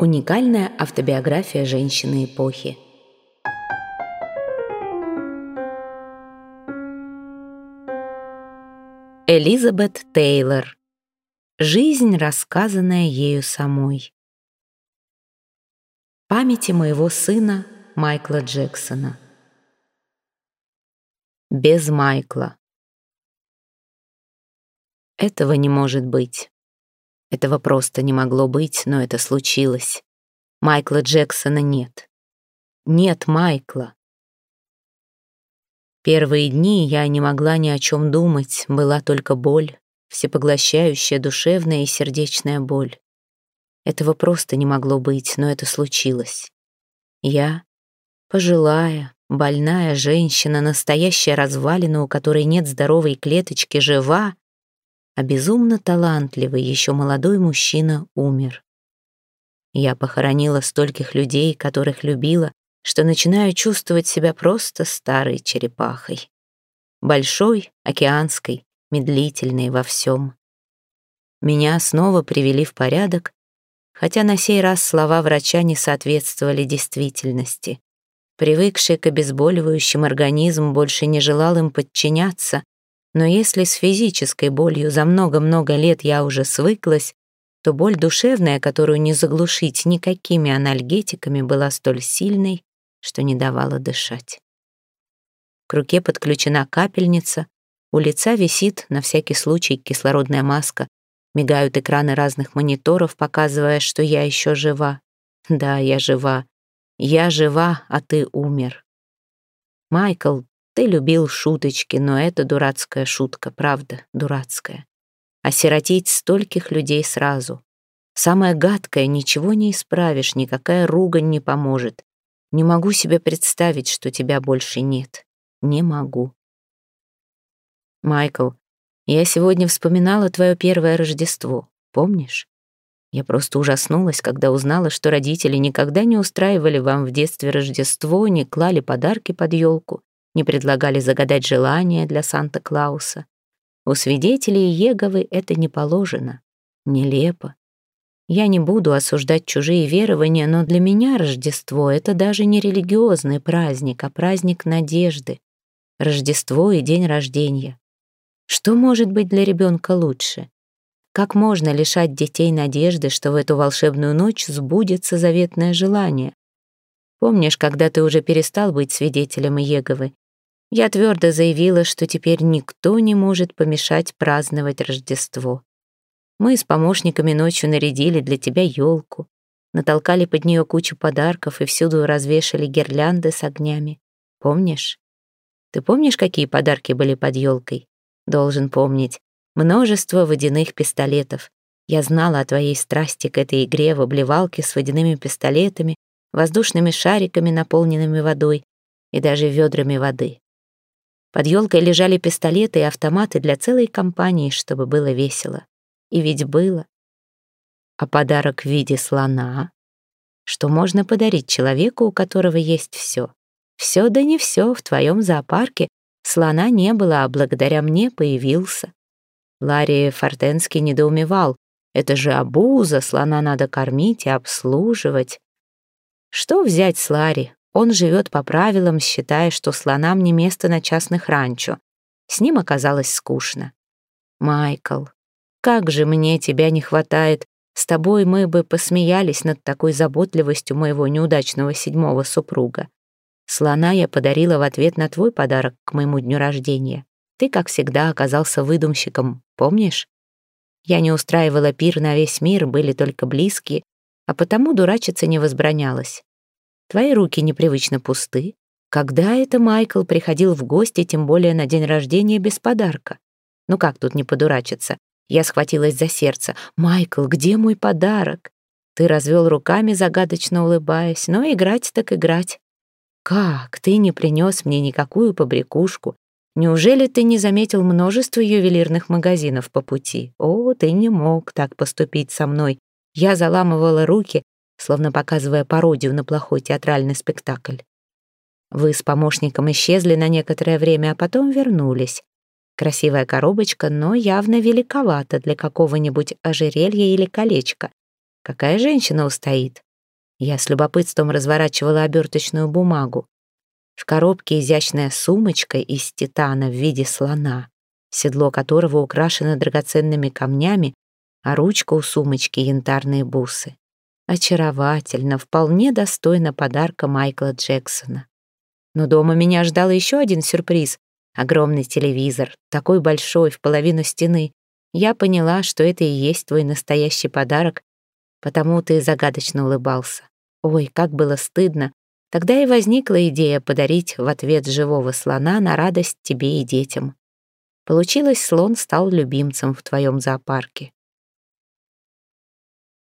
Уникальная автобиография женщины эпохи. Элизабет Тейлор. Жизнь, рассказанная ею самой. Памяти моего сына Майкла Джексона. Без Майкла. Этого не может быть. Этого просто не могло быть, но это случилось. Майкла Джексона нет. Нет Майкла. Первые дни я не могла ни о чем думать, была только боль, всепоглощающая душевная и сердечная боль. Этого просто не могло быть, но это случилось. Я, пожилая, больная женщина, настоящая развалина, у которой нет здоровой клеточки, жива, а безумно талантливый, еще молодой мужчина умер. Я похоронила стольких людей, которых любила, что начинаю чувствовать себя просто старой черепахой. Большой, океанской, медлительной во всем. Меня снова привели в порядок, хотя на сей раз слова врача не соответствовали действительности. Привыкший к обезболивающим организм больше не желал им подчиняться, но если с физической болью за много-много лет я уже свыклась, то боль душевная, которую не заглушить никакими анальгетиками, была столь сильной, что не давала дышать. К руке подключена капельница, у лица висит на всякий случай кислородная маска, мигают экраны разных мониторов, показывая, что я еще жива. Да, я жива. Я жива, а ты умер. Майкл, ты любил шуточки, но это дурацкая шутка, правда, дурацкая. Осиротить стольких людей сразу. Самое гадкое, ничего не исправишь, никакая ругань не поможет. Не могу себе представить, что тебя больше нет. Не могу. Майкл, я сегодня вспоминала твое первое Рождество, помнишь? Я просто ужаснулась, когда узнала, что родители никогда не устраивали вам в детстве Рождество, не клали подарки под елку не предлагали загадать желание для Санта-Клауса. У свидетелей Еговы это не положено. Нелепо. Я не буду осуждать чужие верования, но для меня Рождество — это даже не религиозный праздник, а праздник надежды. Рождество и день рождения. Что может быть для ребенка лучше? Как можно лишать детей надежды, что в эту волшебную ночь сбудется заветное желание? Помнишь, когда ты уже перестал быть свидетелем Еговы? Я твердо заявила, что теперь никто не может помешать праздновать Рождество. Мы с помощниками ночью нарядили для тебя елку, натолкали под нее кучу подарков и всюду развешали гирлянды с огнями. Помнишь? Ты помнишь, какие подарки были под елкой? Должен помнить. Множество водяных пистолетов. Я знала о твоей страсти к этой игре в обливалке с водяными пистолетами, воздушными шариками, наполненными водой, и даже ведрами воды. Под елкой лежали пистолеты и автоматы для целой компании, чтобы было весело. И ведь было. А подарок в виде слона? Что можно подарить человеку, у которого есть все? Все да не все в твоем зоопарке. Слона не было, а благодаря мне появился. Ларри Фортенский недоумевал. Это же абуза, слона надо кормить и обслуживать. Что взять с Ларри? Он живет по правилам, считая, что слонам не место на частных ранчо. С ним оказалось скучно. «Майкл, как же мне тебя не хватает. С тобой мы бы посмеялись над такой заботливостью моего неудачного седьмого супруга. Слона я подарила в ответ на твой подарок к моему дню рождения. Ты, как всегда, оказался выдумщиком, помнишь? Я не устраивала пир на весь мир, были только близкие, а потому дурачиться не возбранялось. Твои руки непривычно пусты. Когда это Майкл приходил в гости, тем более на день рождения без подарка? Ну как тут не подурачиться? Я схватилась за сердце. «Майкл, где мой подарок?» Ты развел руками, загадочно улыбаясь. «Но играть так играть». «Как? Ты не принес мне никакую побрякушку? Неужели ты не заметил множество ювелирных магазинов по пути? О, ты не мог так поступить со мной. Я заламывала руки, словно показывая пародию на плохой театральный спектакль. Вы с помощником исчезли на некоторое время, а потом вернулись. Красивая коробочка, но явно великовата для какого-нибудь ожерелья или колечка. Какая женщина устоит? Я с любопытством разворачивала оберточную бумагу. В коробке изящная сумочка из титана в виде слона, седло которого украшено драгоценными камнями, а ручка у сумочки — янтарные бусы. Очаровательно, вполне достойно подарка Майкла Джексона. Но дома меня ждал еще один сюрприз. Огромный телевизор, такой большой, в половину стены. Я поняла, что это и есть твой настоящий подарок, потому ты загадочно улыбался. Ой, как было стыдно. Тогда и возникла идея подарить в ответ живого слона на радость тебе и детям. Получилось, слон стал любимцем в твоем зоопарке.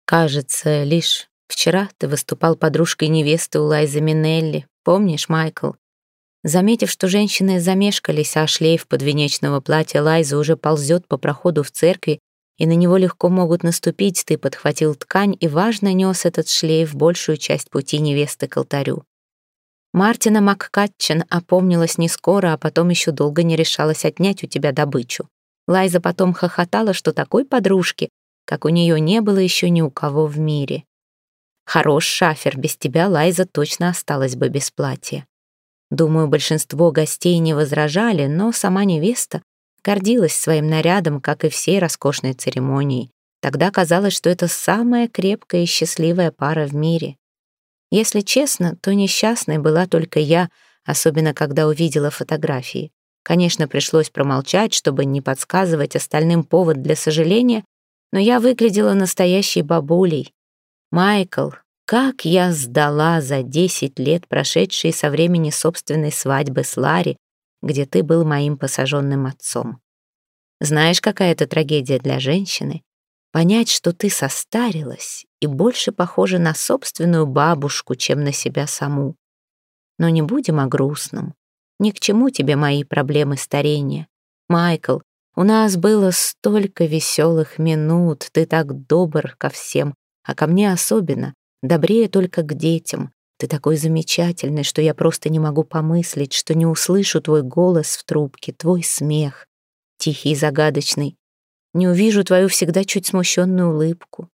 Кажется, лишь вчера ты выступал подружкой невесты у Лайзы Минелли. Помнишь, Майкл? Заметив, что женщины замешкались, а шлейф подвенечного платья Лайзы уже ползет по проходу в церкви, и на него легко могут наступить, ты подхватил ткань и важно нес этот шлейф большую часть пути невесты к алтарю. Мартина Маккатчен опомнилась не скоро, а потом еще долго не решалась отнять у тебя добычу. Лайза потом хохотала, что такой подружки как у нее не было еще ни у кого в мире. Хорош шафер, без тебя Лайза точно осталась бы без платья. Думаю, большинство гостей не возражали, но сама невеста гордилась своим нарядом, как и всей роскошной церемонией. Тогда казалось, что это самая крепкая и счастливая пара в мире. Если честно, то несчастной была только я, особенно когда увидела фотографии. Конечно, пришлось промолчать, чтобы не подсказывать остальным повод для сожаления, но я выглядела настоящей бабулей. Майкл, как я сдала за десять лет, прошедшие со времени собственной свадьбы с Ларри, где ты был моим посаженным отцом. Знаешь, какая это трагедия для женщины? Понять, что ты состарилась и больше похожа на собственную бабушку, чем на себя саму. Но не будем о грустном. Ни к чему тебе мои проблемы старения. Майкл, у нас было столько веселых минут, ты так добр ко всем, а ко мне особенно, добрее только к детям. Ты такой замечательный, что я просто не могу помыслить, что не услышу твой голос в трубке, твой смех, тихий и загадочный. Не увижу твою всегда чуть смущенную улыбку.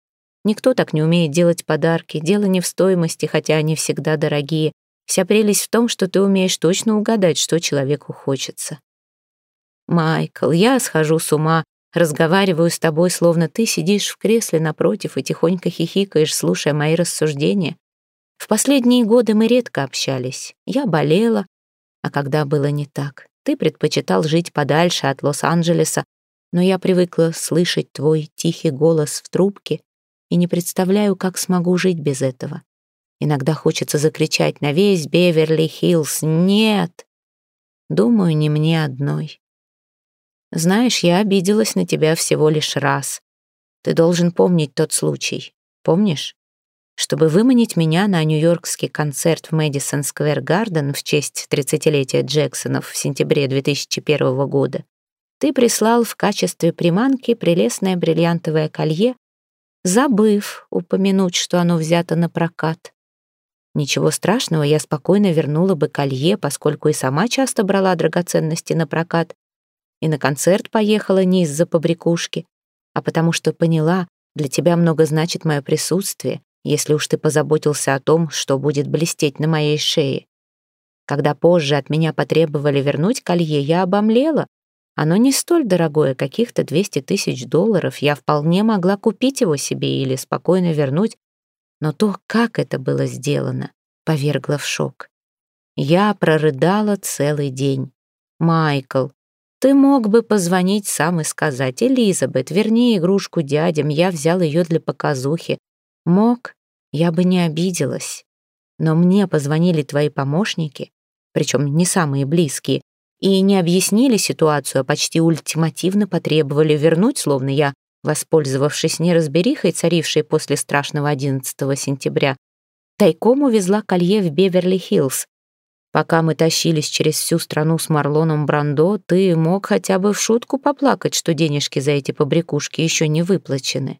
Никто так не умеет делать подарки, дело не в стоимости, хотя они всегда дорогие. Вся прелесть в том, что ты умеешь точно угадать, что человеку хочется. «Майкл, я схожу с ума, разговариваю с тобой, словно ты сидишь в кресле напротив и тихонько хихикаешь, слушая мои рассуждения. В последние годы мы редко общались. Я болела, а когда было не так, ты предпочитал жить подальше от Лос-Анджелеса, но я привыкла слышать твой тихий голос в трубке и не представляю, как смогу жить без этого. Иногда хочется закричать на весь Беверли-Хиллз «Нет!» Думаю, не мне одной. Знаешь, я обиделась на тебя всего лишь раз. Ты должен помнить тот случай. Помнишь? Чтобы выманить меня на нью-йоркский концерт в Мэдисон Сквер Гарден в честь 30-летия Джексонов в сентябре 2001 года, ты прислал в качестве приманки прелестное бриллиантовое колье, забыв упомянуть, что оно взято на прокат. Ничего страшного, я спокойно вернула бы колье, поскольку и сама часто брала драгоценности на прокат, и на концерт поехала не из-за побрякушки, а потому что поняла, для тебя много значит мое присутствие, если уж ты позаботился о том, что будет блестеть на моей шее. Когда позже от меня потребовали вернуть колье, я обомлела. Оно не столь дорогое, каких-то 200 тысяч долларов. Я вполне могла купить его себе или спокойно вернуть. Но то, как это было сделано, повергло в шок. Я прорыдала целый день. «Майкл, ты мог бы позвонить сам и сказать, «Элизабет, верни игрушку дядям, я взял ее для показухи». Мог, я бы не обиделась. Но мне позвонили твои помощники, причем не самые близкие, и не объяснили ситуацию, а почти ультимативно потребовали вернуть, словно я, воспользовавшись неразберихой, царившей после страшного 11 сентября, тайком увезла колье в Беверли-Хиллз, Пока мы тащились через всю страну с Марлоном Брандо, ты мог хотя бы в шутку поплакать, что денежки за эти побрякушки еще не выплачены.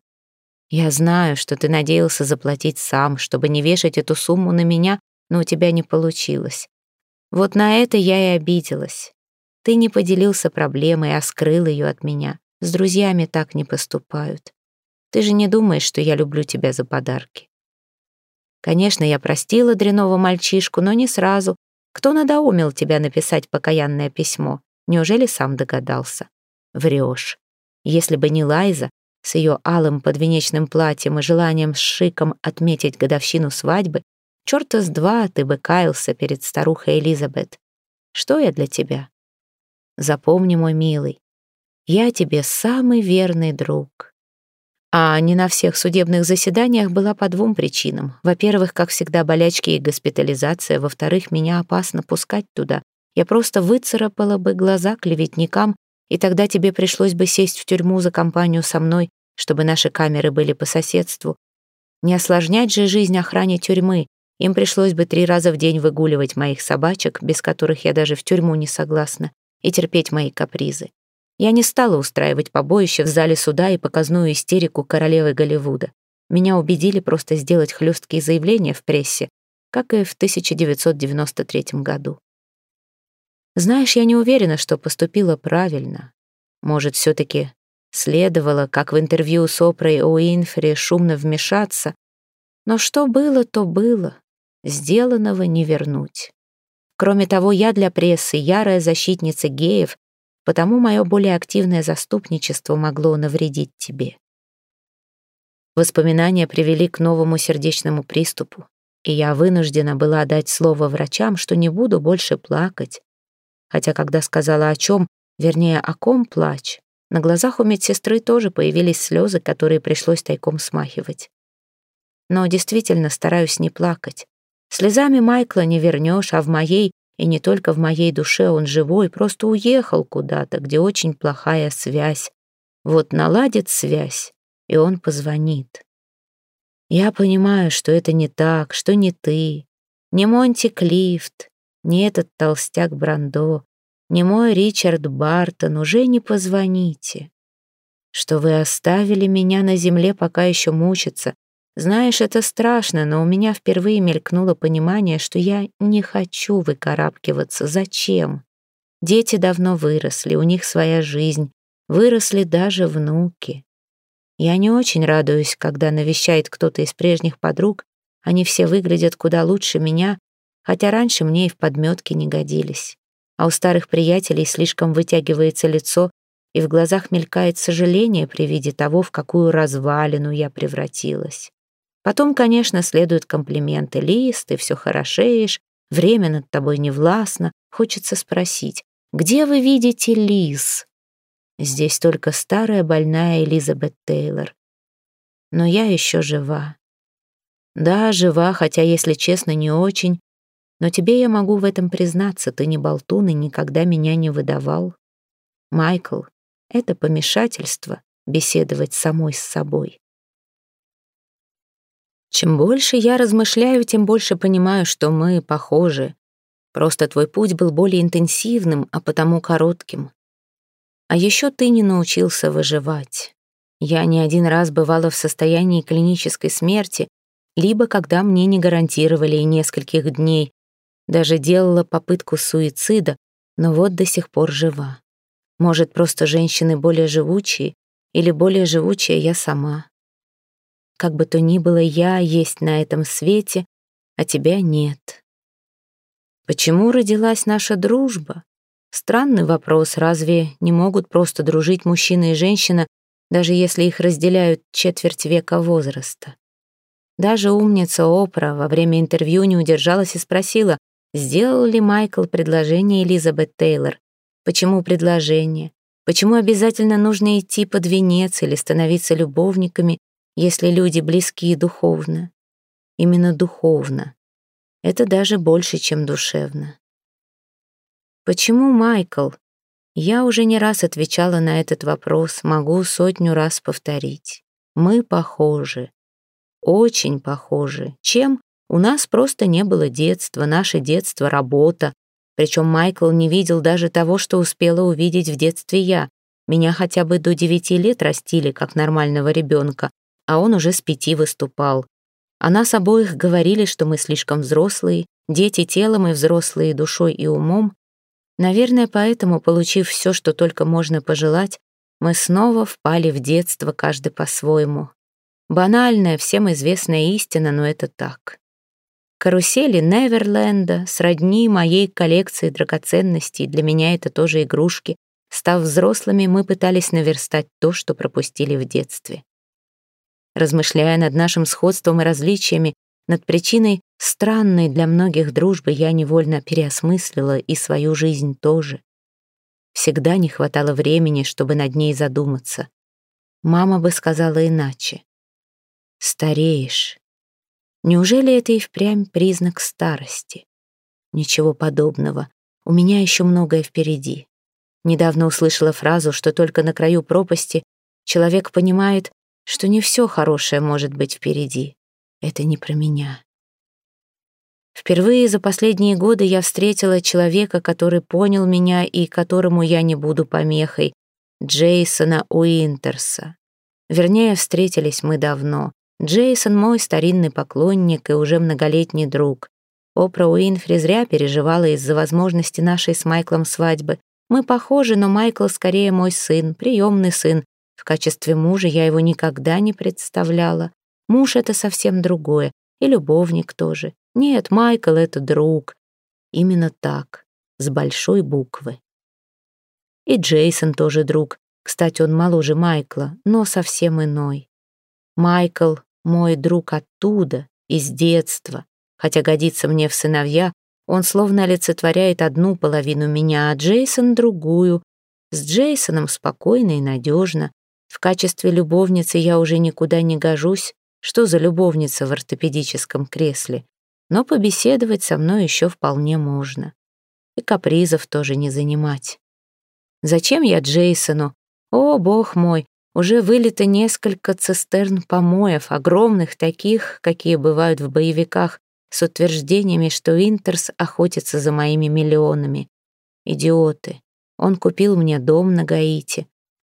Я знаю, что ты надеялся заплатить сам, чтобы не вешать эту сумму на меня, но у тебя не получилось. Вот на это я и обиделась. Ты не поделился проблемой, а скрыл ее от меня. С друзьями так не поступают. Ты же не думаешь, что я люблю тебя за подарки. Конечно, я простила дряного мальчишку, но не сразу. Кто надоумил тебя написать покаянное письмо? Неужели сам догадался? Врешь. Если бы не Лайза, с ее алым подвенечным платьем и желанием с шиком отметить годовщину свадьбы, черта с два ты бы каялся перед старухой Элизабет. Что я для тебя? Запомни, мой милый, я тебе самый верный друг. А не на всех судебных заседаниях была по двум причинам. Во-первых, как всегда, болячки и госпитализация. Во-вторых, меня опасно пускать туда. Я просто выцарапала бы глаза клеветникам, и тогда тебе пришлось бы сесть в тюрьму за компанию со мной, чтобы наши камеры были по соседству. Не осложнять же жизнь охране тюрьмы. Им пришлось бы три раза в день выгуливать моих собачек, без которых я даже в тюрьму не согласна, и терпеть мои капризы. Я не стала устраивать побоище в зале суда и показную истерику королевы Голливуда. Меня убедили просто сделать хлесткие заявления в прессе, как и в 1993 году. Знаешь, я не уверена, что поступила правильно. Может, все-таки следовало, как в интервью с Опрой Уинфри, шумно вмешаться. Но что было, то было. Сделанного не вернуть. Кроме того, я для прессы ярая защитница геев, потому мое более активное заступничество могло навредить тебе. Воспоминания привели к новому сердечному приступу, и я вынуждена была дать слово врачам, что не буду больше плакать, хотя когда сказала о чем, вернее, о ком плач, на глазах у медсестры тоже появились слезы, которые пришлось тайком смахивать. Но действительно стараюсь не плакать. Слезами Майкла не вернешь, а в моей, и не только в моей душе он живой, просто уехал куда-то, где очень плохая связь. Вот наладит связь, и он позвонит. Я понимаю, что это не так, что не ты, не Монти Клифт, не этот толстяк Брандо, не мой Ричард Бартон, уже не позвоните. Что вы оставили меня на земле, пока еще мучиться. Знаешь, это страшно, но у меня впервые мелькнуло понимание, что я не хочу выкарабкиваться. Зачем? Дети давно выросли, у них своя жизнь. Выросли даже внуки. Я не очень радуюсь, когда навещает кто-то из прежних подруг. Они все выглядят куда лучше меня, хотя раньше мне и в подметке не годились. А у старых приятелей слишком вытягивается лицо, и в глазах мелькает сожаление при виде того, в какую развалину я превратилась. Потом, конечно, следуют комплименты. «Лиз, ты все хорошеешь, время над тобой не властно». Хочется спросить, где вы видите Лиз? Здесь только старая больная Элизабет Тейлор. Но я еще жива. Да, жива, хотя, если честно, не очень. Но тебе я могу в этом признаться, ты не болтун и никогда меня не выдавал. Майкл, это помешательство беседовать самой с собой. Чем больше я размышляю, тем больше понимаю, что мы похожи. Просто твой путь был более интенсивным, а потому коротким. А еще ты не научился выживать. Я не один раз бывала в состоянии клинической смерти, либо когда мне не гарантировали и нескольких дней, даже делала попытку суицида, но вот до сих пор жива. Может, просто женщины более живучие, или более живучая я сама. Как бы то ни было, я есть на этом свете, а тебя нет. Почему родилась наша дружба? Странный вопрос, разве не могут просто дружить мужчина и женщина, даже если их разделяют четверть века возраста? Даже умница Опра во время интервью не удержалась и спросила, Сделал ли Майкл предложение Элизабет Тейлор? Почему предложение? Почему обязательно нужно идти под венец или становиться любовниками, если люди близкие духовно? Именно духовно. Это даже больше, чем душевно. Почему Майкл? Я уже не раз отвечала на этот вопрос, могу сотню раз повторить. Мы похожи. Очень похожи. Чем? У нас просто не было детства, наше детство — работа. Причем Майкл не видел даже того, что успела увидеть в детстве я. Меня хотя бы до девяти лет растили, как нормального ребенка, а он уже с пяти выступал. О нас обоих говорили, что мы слишком взрослые, дети телом и взрослые душой и умом. Наверное, поэтому, получив все, что только можно пожелать, мы снова впали в детство, каждый по-своему. Банальная, всем известная истина, но это так. Карусели Неверленда сродни моей коллекции драгоценностей, для меня это тоже игрушки. Став взрослыми, мы пытались наверстать то, что пропустили в детстве. Размышляя над нашим сходством и различиями, над причиной странной для многих дружбы, я невольно переосмыслила и свою жизнь тоже. Всегда не хватало времени, чтобы над ней задуматься. Мама бы сказала иначе. «Стареешь». Неужели это и впрямь признак старости? Ничего подобного. У меня еще многое впереди. Недавно услышала фразу, что только на краю пропасти человек понимает, что не все хорошее может быть впереди. Это не про меня. Впервые за последние годы я встретила человека, который понял меня и которому я не буду помехой, Джейсона Уинтерса. Вернее, встретились мы давно. Джейсон мой старинный поклонник и уже многолетний друг. Опра Уинфри зря переживала из-за возможности нашей с Майклом свадьбы. Мы похожи, но Майкл скорее мой сын, приемный сын. В качестве мужа я его никогда не представляла. Муж — это совсем другое, и любовник тоже. Нет, Майкл — это друг. Именно так, с большой буквы. И Джейсон тоже друг. Кстати, он моложе Майкла, но совсем иной. Майкл — мой друг оттуда, из детства. Хотя годится мне в сыновья, он словно олицетворяет одну половину меня, а Джейсон — другую. С Джейсоном спокойно и надежно. В качестве любовницы я уже никуда не гожусь. Что за любовница в ортопедическом кресле? Но побеседовать со мной еще вполне можно. И капризов тоже не занимать. Зачем я Джейсону? О, бог мой, уже вылито несколько цистерн помоев, огромных таких, какие бывают в боевиках, с утверждениями, что Интерс охотится за моими миллионами. Идиоты. Он купил мне дом на Гаити.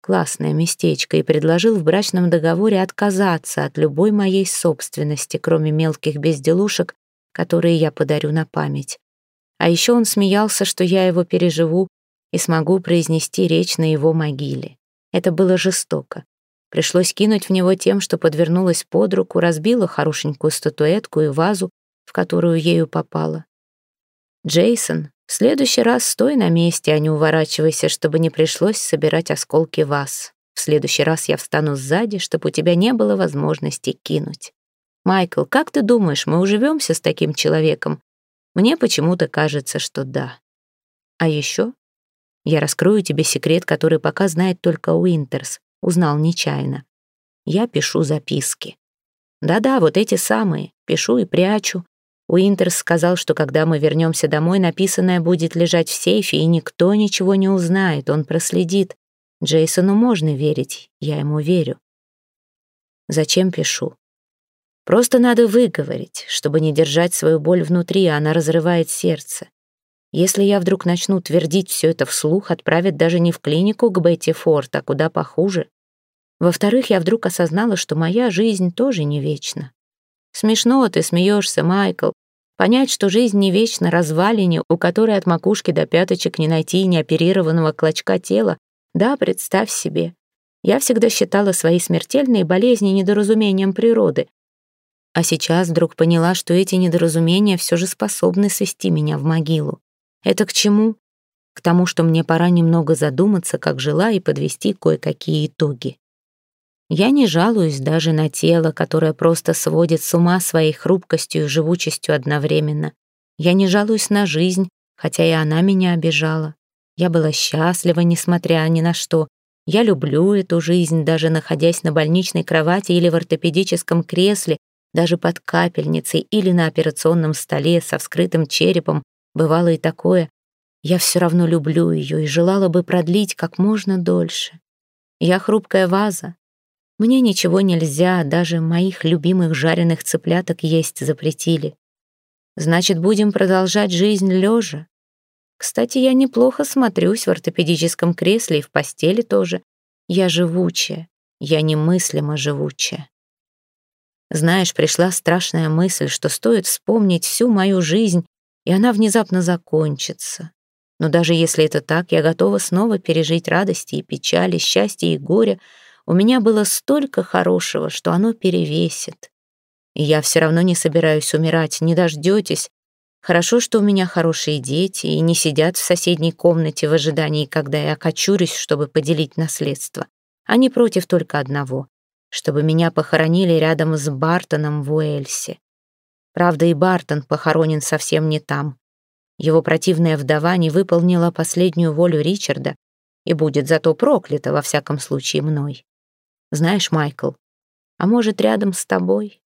Классное местечко и предложил в брачном договоре отказаться от любой моей собственности, кроме мелких безделушек, которые я подарю на память. А еще он смеялся, что я его переживу и смогу произнести речь на его могиле. Это было жестоко. Пришлось кинуть в него тем, что подвернулась под руку, разбила хорошенькую статуэтку и вазу, в которую ею попала. «Джейсон, в следующий раз стой на месте, а не уворачивайся, чтобы не пришлось собирать осколки ваз. В следующий раз я встану сзади, чтобы у тебя не было возможности кинуть. Майкл, как ты думаешь, мы уживемся с таким человеком? Мне почему-то кажется, что да. А еще я раскрою тебе секрет, который пока знает только Уинтерс, узнал нечаянно. Я пишу записки. Да-да, вот эти самые, пишу и прячу. Уинтерс сказал, что когда мы вернемся домой, написанное будет лежать в сейфе, и никто ничего не узнает, он проследит. Джейсону можно верить, я ему верю. Зачем пишу? Просто надо выговорить, чтобы не держать свою боль внутри, а она разрывает сердце. Если я вдруг начну твердить все это вслух, отправят даже не в клинику к Бетти Форд, а куда похуже. Во-вторых, я вдруг осознала, что моя жизнь тоже не вечна. Смешно ты смеешься, Майкл. Понять, что жизнь не вечна, развалине, у которой от макушки до пяточек не найти неоперированного клочка тела, да, представь себе. Я всегда считала свои смертельные болезни недоразумением природы, а сейчас вдруг поняла, что эти недоразумения все же способны свести меня в могилу. Это к чему? К тому, что мне пора немного задуматься, как жила, и подвести кое-какие итоги. Я не жалуюсь даже на тело, которое просто сводит с ума своей хрупкостью и живучестью одновременно. Я не жалуюсь на жизнь, хотя и она меня обижала. Я была счастлива, несмотря ни на что. Я люблю эту жизнь, даже находясь на больничной кровати или в ортопедическом кресле, даже под капельницей или на операционном столе со вскрытым черепом, бывало и такое, я все равно люблю ее и желала бы продлить как можно дольше. Я хрупкая ваза. Мне ничего нельзя, даже моих любимых жареных цыпляток есть запретили. Значит, будем продолжать жизнь лежа. Кстати, я неплохо смотрюсь в ортопедическом кресле и в постели тоже. Я живучая, я немыслимо живучая. Знаешь, пришла страшная мысль, что стоит вспомнить всю мою жизнь, и она внезапно закончится. Но даже если это так, я готова снова пережить радости и печали, счастье и горе. У меня было столько хорошего, что оно перевесит. И я все равно не собираюсь умирать, не дождетесь. Хорошо, что у меня хорошие дети и не сидят в соседней комнате в ожидании, когда я окочурюсь, чтобы поделить наследство. Они против только одного — чтобы меня похоронили рядом с Бартоном в Уэльсе. Правда, и Бартон похоронен совсем не там. Его противная вдова не выполнила последнюю волю Ричарда и будет зато проклята, во всяком случае, мной. Знаешь, Майкл, а может, рядом с тобой?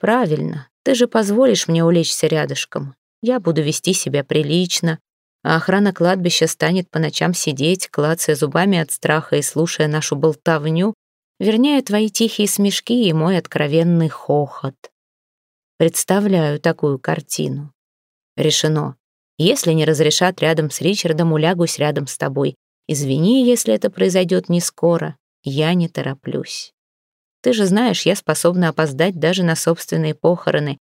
Правильно, ты же позволишь мне улечься рядышком. Я буду вести себя прилично, а охрана кладбища станет по ночам сидеть, клацая зубами от страха и слушая нашу болтовню, вернее, твои тихие смешки и мой откровенный хохот. Представляю такую картину. Решено. Если не разрешат рядом с Ричардом, улягусь рядом с тобой. Извини, если это произойдет не скоро. Я не тороплюсь. Ты же знаешь, я способна опоздать даже на собственные похороны.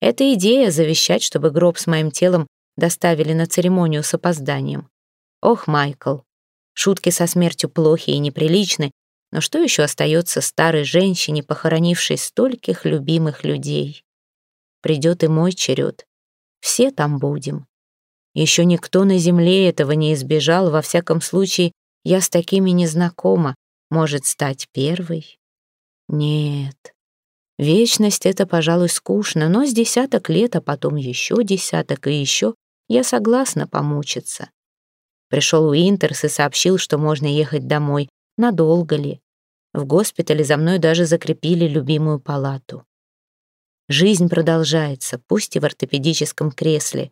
Это идея завещать, чтобы гроб с моим телом доставили на церемонию с опозданием. Ох, Майкл, шутки со смертью плохи и неприличны, но что еще остается старой женщине, похоронившей стольких любимых людей? Придет и мой черед. Все там будем. Еще никто на земле этого не избежал, во всяком случае, я с такими не знакома. Может стать первой? Нет. Вечность — это, пожалуй, скучно, но с десяток лет, а потом еще десяток и еще, я согласна помучиться. Пришел Уинтерс и сообщил, что можно ехать домой. Надолго ли? В госпитале за мной даже закрепили любимую палату. Жизнь продолжается, пусть и в ортопедическом кресле.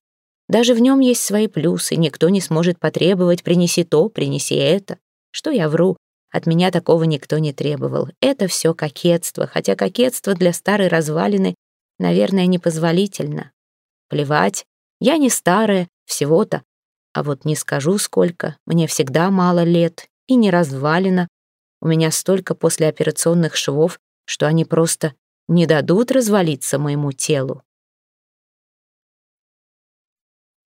Даже в нем есть свои плюсы, никто не сможет потребовать «принеси то, принеси это». Что я вру, от меня такого никто не требовал. Это все кокетство, хотя кокетство для старой развалины, наверное, непозволительно. Плевать, я не старая, всего-то. А вот не скажу сколько, мне всегда мало лет и не развалина. У меня столько послеоперационных швов, что они просто не дадут развалиться моему телу.